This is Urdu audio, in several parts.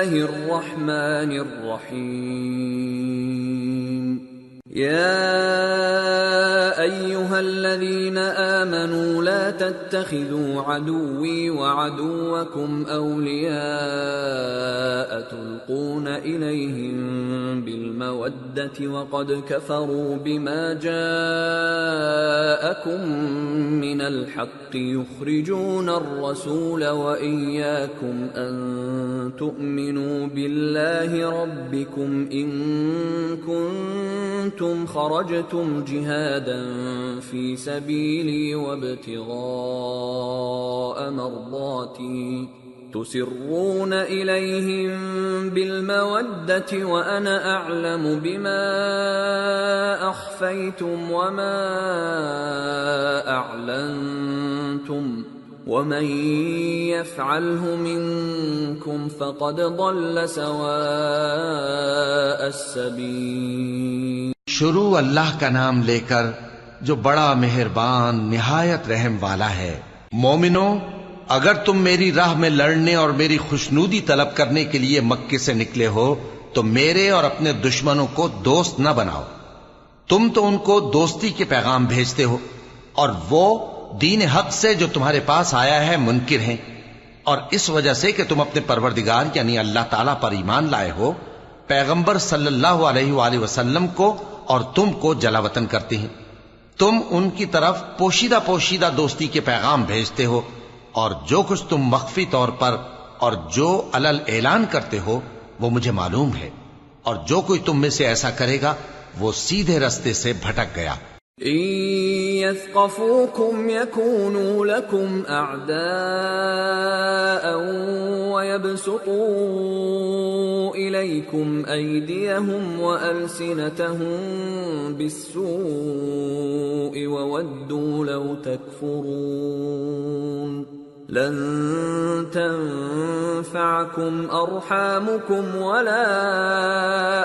الله الرحمن الرحيم. يا ايها الذين امنوا لا تتخذوا عدوي وعدوكم اولياء تلقون اليهم بالموده وقد كفروا بما جاءكم من الحق يخرجون الرسول واياكم ان تؤمنوا بالله ربكم ان كنتم كنتم خرجتم جهادا في سبيلي وابتغاء مرضاتي تسرون إليهم بالمودة وأنا أعلم بما أخفيتم وما أعلنتم ومن يفعله منكم فقد ضل سواء السبيل شروع اللہ کا نام لے کر جو بڑا مہربان، نہایت رحم والا ہے۔ مومنو اگر تم میری راہ میں لڑنے اور میری خوشنودی طلب کرنے کے لیے مکے سے نکلے ہو، تو میرے اور اپنے دشمنوں کو دوست نہ بناؤ۔ تم تو ان کو دوستی کے پیغام بھیجتے ہو، اور وہ دین حق سے جو تمہارے پاس آیا ہے منکر ہیں۔ اور اس وجہ سے کہ تم اپنے پروردگار یعنی اللہ تعالی پر ایمان لائے ہو، پیغمبر صلی اللہ علیہ وآلہ وسلم کو اور تم کو جلا وطن کرتے ہیں۔ تم ان کی طرف پوشیدہ پوشیدہ دوستی کے پیغام بھیجتے ہو۔ اور جو کچھ تم مخفی طور پر اور جو علل اعلان کرتے ہو، وہ مجھے معلوم ہے۔ اور جو کوئی تم میں سے ایسا کرے گا، وہ سیدھے رستے سے بھٹک گیا۔ يثقفوكم يكونوا لكم أعداء ويبسطوا إليكم أيديهم وألسنتهم بالسوء وودوا لو تكفرون لن تنفعكم أرحامكم ولا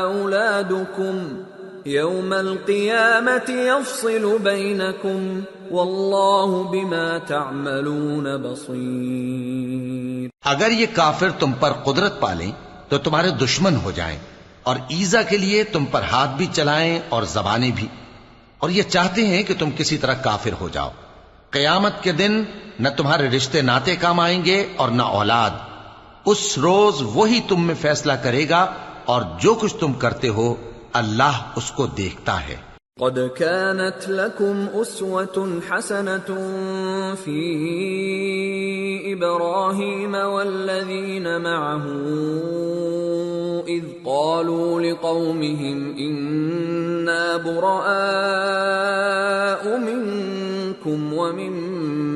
أولادكم. يوم القيامة يفصل بينكم والله بما تعملون بصير. اگر یہ کافر تم پر قدرت پالیں تو تمہارے دشمن ہو جائیں اور ایزا کے لیے تم پر ہاتھ بھی چلائیں اور زبانیں بھی. اور یہ چاہتے ہیں کہ تم کسی طرح کافر ہو جاؤ. قیامت کے دن نہ تمہارے رشتے ناتے کام آئیں گے اور نہ اولاد۔ اس روز وہی تم میں فیصلہ کرے گا اور جو کچھ تم کرتے ہو، اللہ اس کو دیکھتا ہے۔ قد كانت لكم أسوة حسنة في إبراهيم والذين معه إذ قالوا لقومهم إنا براء منكم أنفسهم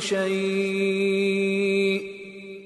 شيء.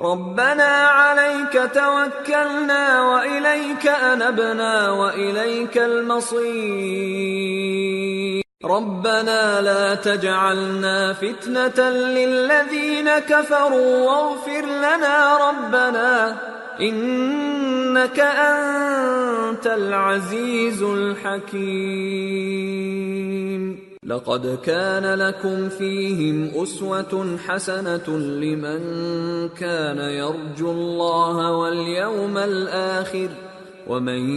ربنا عليك توكلنا وإليك أنبنا وإليك المصير. ربنا لا تجعلنا فتنة للذين كفروا واغفر لنا ربنا. إنك أنت العزيز الحكيم. لقد كان لكم فيهم أسوة حسنة لمن كان يرجو الله واليوم الآخر ومن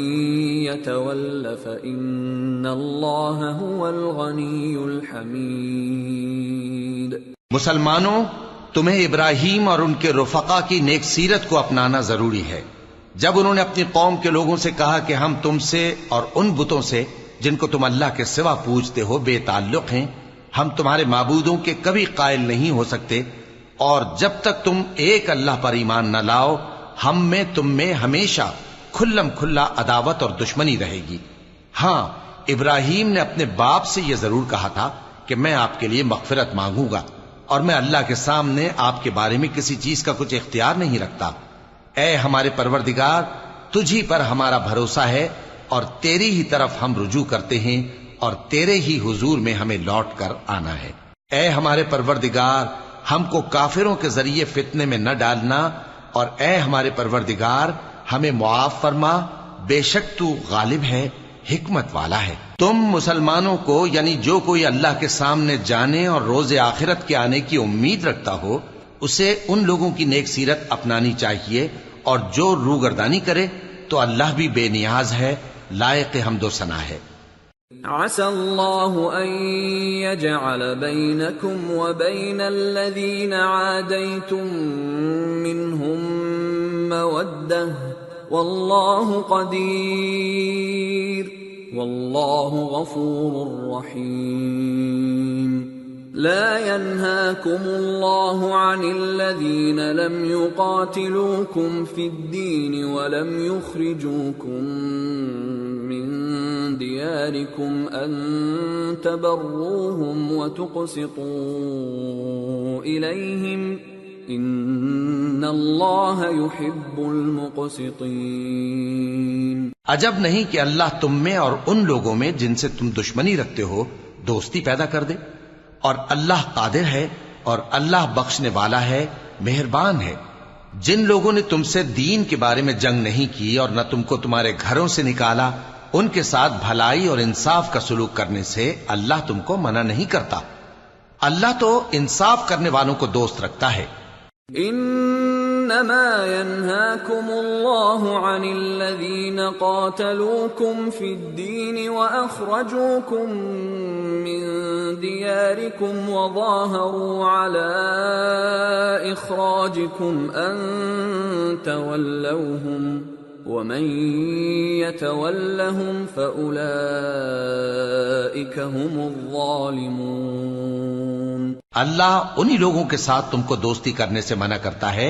يتول فإن الله هو الغني الحميد مسلمانوں، تمہیں ابراہیم اور ان کے رفقا کی نیک سیرت کو اپنانا ضروری ہے۔ جب انہوں نے اپنی قوم کے لوگوں سے کہا کہ ہم تم سے اور ان بتوں سے جن کو تم اللہ کے سوا پوجتے ہو بے تعلق ہیں، ہم تمہارے معبودوں کے کبھی قائل نہیں ہو سکتے، اور جب تک تم ایک اللہ پر ایمان نہ لاؤ، ہم میں تم میں ہمیشہ کھلم کھلا عداوت اور دشمنی رہے گی۔ ہاں ابراہیم نے اپنے باپ سے یہ ضرور کہا تھا کہ میں آپ کے لیے مغفرت مانگوں گا، اور میں اللہ کے سامنے آپ کے بارے میں کسی چیز کا کچھ اختیار نہیں رکھتا۔ اے ہمارے پروردگار، تجھی پر ہمارا بھروسہ ہے اور تیری ہی طرف ہم رجوع کرتے ہیں اور تیرے ہی حضور میں ہمیں لوٹ کر آنا ہے۔ اے ہمارے پروردگار، ہم کو کافروں کے ذریعے فتنے میں نہ ڈالنا اور اے ہمارے پروردگار، ہمیں معاف فرما، بے شک تو غالب ہے، حکمت والا ہے۔ تم مسلمانوں کو یعنی جو کوئی اللہ کے سامنے جانے اور روز آخرت کے آنے کی امید رکھتا ہو، اسے ان لوگوں کی نیک سیرت اپنانی چاہیے اور جو روگردانی کرے تو اللہ بھی بے نیاز ہے۔ لائق حمد و ثنا ہے۔ عسى الله أن يجعل بينكم وبين الذين عاديتم منهم مودة، والله قدير، والله غفور رحيم۔ لا ينهاكم الله عن الذين لم يقاتلوكم في الدين ولم يخرجوكم من دياركم أن تبروهم وتقسطوا إليهم إن الله يحب المقسطين. عجب نہیں کہ اللہ تم میں اور ان لوگوں میں جن سے تم دشمنی رکھتے ہو، دوستی پیدا کر دے؟ اور اللہ قادر ہے اور اللہ بخشنے والا ہے، مہربان ہے۔ جن لوگوں نے تم سے دین کے بارے میں جنگ نہیں کی اور نہ تم کو تمہارے گھروں سے نکالا، ان کے ساتھ بھلائی اور انصاف کا سلوک کرنے سے اللہ تم کو منع نہیں کرتا۔ اللہ تو انصاف کرنے والوں کو دوست رکھتا ہے۔ انما ينهاكم الله عن الذين قاتلوكم في الدين واخرجوكم من دياركم وظاهروا على اخراجكم ان تولوهم ومن يتولهم فاولئك هم الظالمون اللہ انہی لوگوں کے ساتھ تم کو دوستی کرنے سے منع کرتا ہے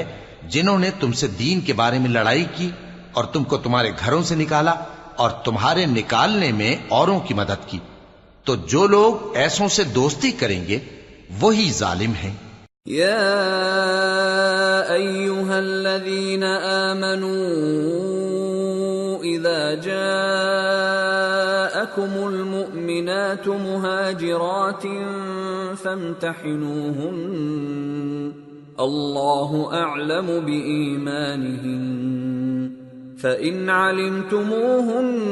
جنہوں نے تم سے دین کے بارے میں لڑائی کی اور تم کو تمہارے گھروں سے نکالا اور تمہارے نکالنے میں اوروں کی مدد کی۔ تو جو لوگ ایسوں سے دوستی کریں گے، وہی ظالم ہیں۔ يا ايها الذين امنوا اذا جاءكم المؤمنات مهاجرات فامتحنوهن الله اعلم بايمانهن فان علمتموهن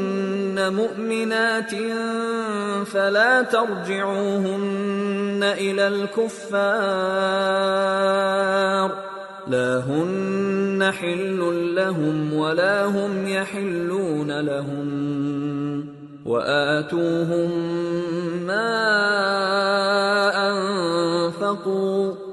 مؤمنات فلا ترجعوهن الى الكفار لا هن حل لهم ولا هم يحلون لهم واتوهم ما انفقوا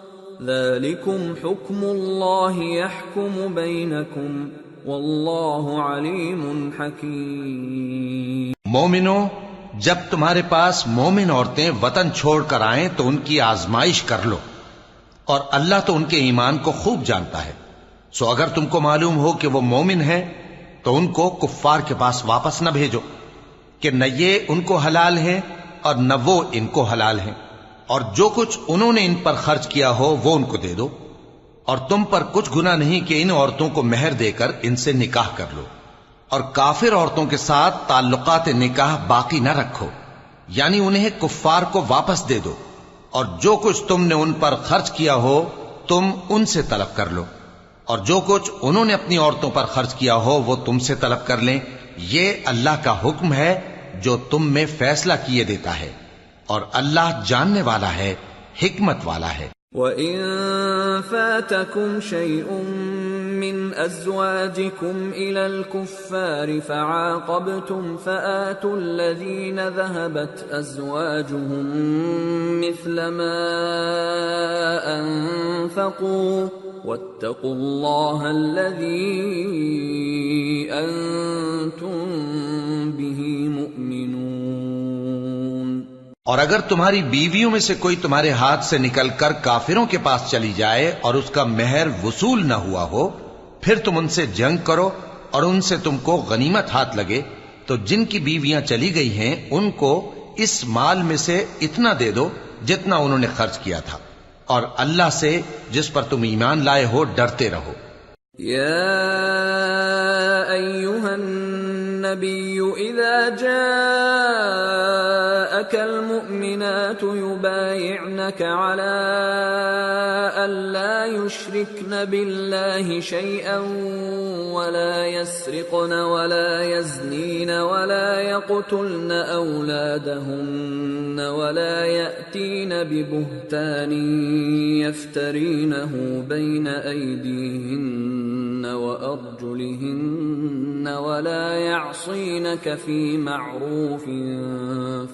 ذلكم حكم الله يحكم بينكم والله عليم حكيم. مومنو، جب تمہارے پاس مومن عورتیں وطن چھوڑ کر آئیں تو ان کی آزمائش کر لو، اور اللہ تو ان کے ایمان کو خوب جانتا ہے۔ سو اگر تم کو معلوم ہو کہ وہ مومن ہے تو ان کو کفار کے پاس واپس نہ بھیجو، کہ نہ یہ ان کو حلال ہیں اور نہ وہ ان کو حلال ہیں۔ اور جو کچھ انہوں نے ان پر خرچ کیا ہو وہ ان کو دے دو اور تم پر کچھ گنا نہیں کہ ان عورتوں کو مہر دے کر ان سے نکاح کر لو اور کافر عورتوں کے ساتھ تعلقات نکاح باقی نہ رکھو یعنی انہیں کفار کو واپس دے دو اور جو کچھ تم نے ان پر خرچ کیا ہو تم ان سے طلب کر لو اور جو کچھ انہوں نے اپنی عورتوں پر خرچ کیا ہو وہ تم سے طلب کر لیں، یہ اللہ کا حکم ہے جو تم میں فیصلہ کیے دیتا ہے۔ اور اللہ جاننے والا ہے، حکمت والا ہے۔ وَإِن فَاتَكُمْ شَيْءٌ مِّنْ أَزْوَاجِكُمْ إِلَى الْكُفَّارِ فَعَاقَبْتُمْ فَآتُوا الَّذِينَ ذَهَبَتْ أَزْوَاجُهُمْ مِثْلَ مَا أَنفَقُوا وَاتَّقُوا اللَّهَ الَّذِي أَنتُم اور اگر تمہاری بیویوں میں سے کوئی تمہارے ہاتھ سے نکل کر کافروں کے پاس چلی جائے اور اس کا مہر وصول نہ ہوا ہو، پھر تم ان سے جنگ کرو اور ان سے تم کو غنیمت ہاتھ لگے۔ تو جن کی بیویاں چلی گئی ہیں، ان کو اس مال میں سے اتنا دے دو جتنا انہوں نے خرچ کیا تھا۔ اور اللہ سے جس پر تم ایمان لائے ہو، ڈرتے رہو۔ يا ايها النبي اذا جاءك المؤمنات يبايعنك على الا يشركن بالله شيئا ولا يسرقن ولا يزنين ولا يقتلن اولادهن ولا ياتين ببهتان يفترينه بين ايديهن وارجلهن ولا يعصينك في معروف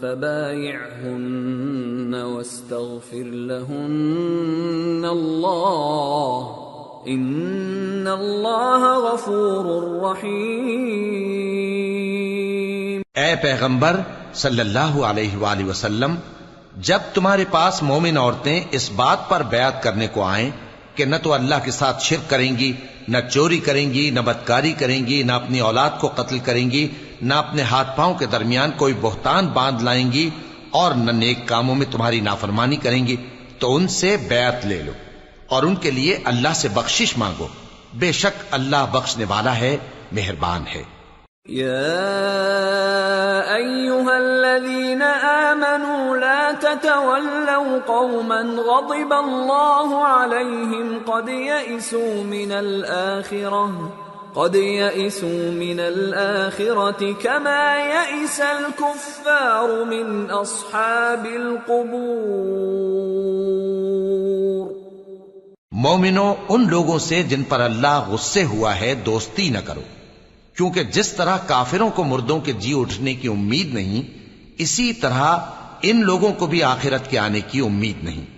فبايعهن واستغفر لهن الله ان اللہ غفور رحیم اے پیغمبر صلی اللہ علیہ وآلہ وسلم، جب تمہارے پاس مومن عورتیں اس بات پر بیعت کرنے کو آئیں کہ نہ تو اللہ کے ساتھ شرک کریں گی، نہ چوری کریں گی، نہ بدکاری کریں گی، نہ اپنی اولاد کو قتل کریں گی، نہ اپنے ہاتھ پاؤں کے درمیان کوئی بہتان باندھ لائیں گی اور نہ نیک کاموں میں تمہاری نافرمانی کریں گی، تو ان سے بیعت لے لو اور ان کے لیے اللہ سے بخشش مانگو۔ بے شک اللہ بخشنے والا ہے، مہربان ہے۔ يا ايها الذين امنوا لا تتولوا قوما غضب الله عليهم قد يئسوا من الاخره قد يئسوا من الاخره كما يئس الكفار من اصحاب القبور. مومنو ان لوگوں سے جن پر اللہ غصے ہوا ہے، دوستی نہ کرو۔ کیونکہ جس طرح کافروں کو مردوں کے جی اٹھنے کی امید نہیں، اسی طرح ان لوگوں کو بھی آخرت کے آنے کی امید نہیں۔